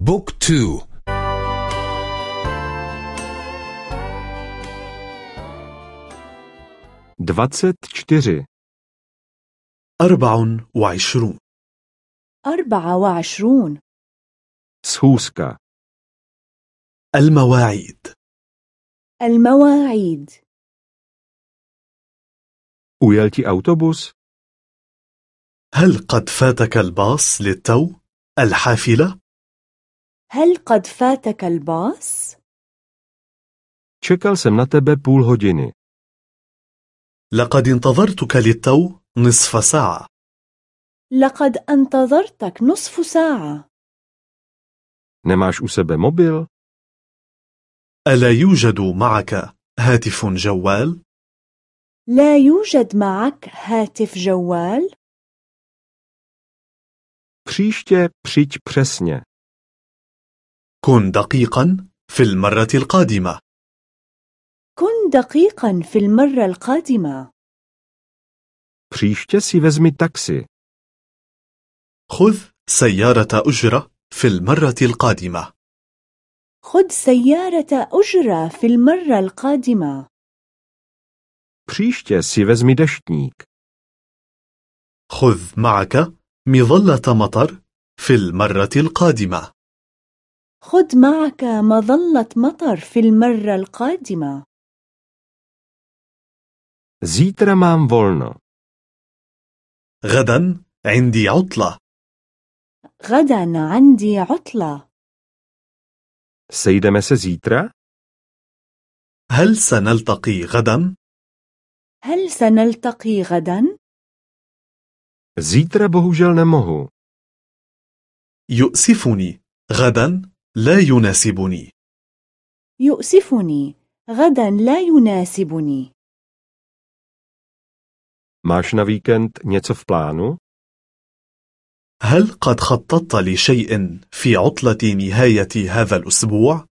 بوك تو. dvacet čtyři, أربع وعشرون. أربعة وعشرون. schůzka, المواعيد. المواعيد. ti autobus? هل قد فاتك الباص للتو؟ الحافلة؟ هل قد فاتك الباص؟ Čekal jsem na tebe půl hodiny. لقد انتظرتك للتو نصف ساعة لقد انتظرتك نصف ساعة Nemáš u sebe mobil? ألا يوجد معك هاتف جوال؟ لا يوجد معك هاتف جوال؟ Příště přijď přesně. كن دقيقا في المرة القادمة. كن دقيقا في المرة القادمة. Příště si vezmi taxi. خذ سيارة أجرة في المرة القادمة. خذ سيارة أجرة في المرة القادمة. Příště si vezmi deštník. خذ معك مظلة مطر في المرة القادمة. خذ معك مظلة مطر في المرة القادمة Zítra mám volno. غدا عندي عطلة غدا عندي عطلة Sejdeme se zítra? هل سنلتقي غدا؟ هل سنلتقي غدا؟ Zítra bohužel nemohu. يؤسفني غدا لا يناسبني يؤسفني غدا لا يناسبني Máš na víkend něco v plánu? هل قد خططت لشيء في عطلة نهاية هذا الأسبوع؟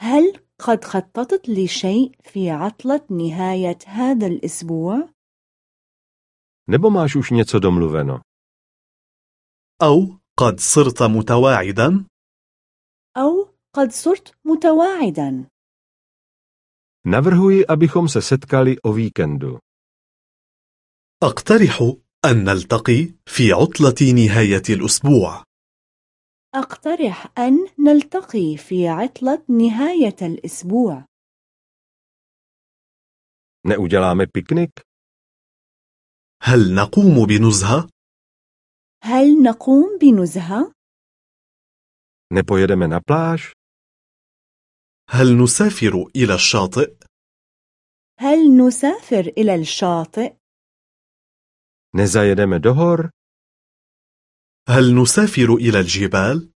هل قد خططت لشيء في عطلة نهاية هذا الأسبوع؟ Nebo máš už něco domluveno? أو قد صرت متواعدا؟ أو قد صرت متواعدا Navrhuji, abychom se setkali o víkendu. أقترح أن نلتقي في عطلة نهاية الأسبوع أقترح أن نلتقي في عطلة نهاية الأسبوع Neuděláme piknik? هل نقوم بنزهة؟ هل نقوم بنزهة؟ Nepojedeme na pláž? هل نسافر إلى الشاطئ؟ هل نسافر إلى الشاطئ؟ Nezajedeme do hor? هل نسافر إلى الجبال؟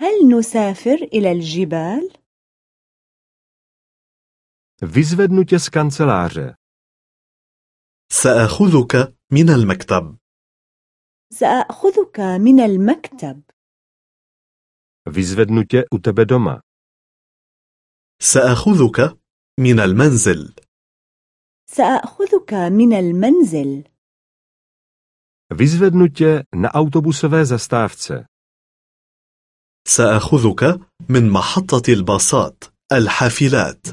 هل نسافر إلى الجبال؟ Vyzvednu tě z kanceláře. سأخذك من المكتب سأخذك من المكتب Vyzvednu tě u tebe doma. سأخذك من المنزل سأخذك من المنزل Vyzvednu tě na autobusové zastávce. سأخذك من محطة الباصات الحافلات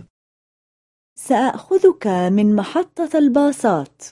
سأخذك من محطة الباصات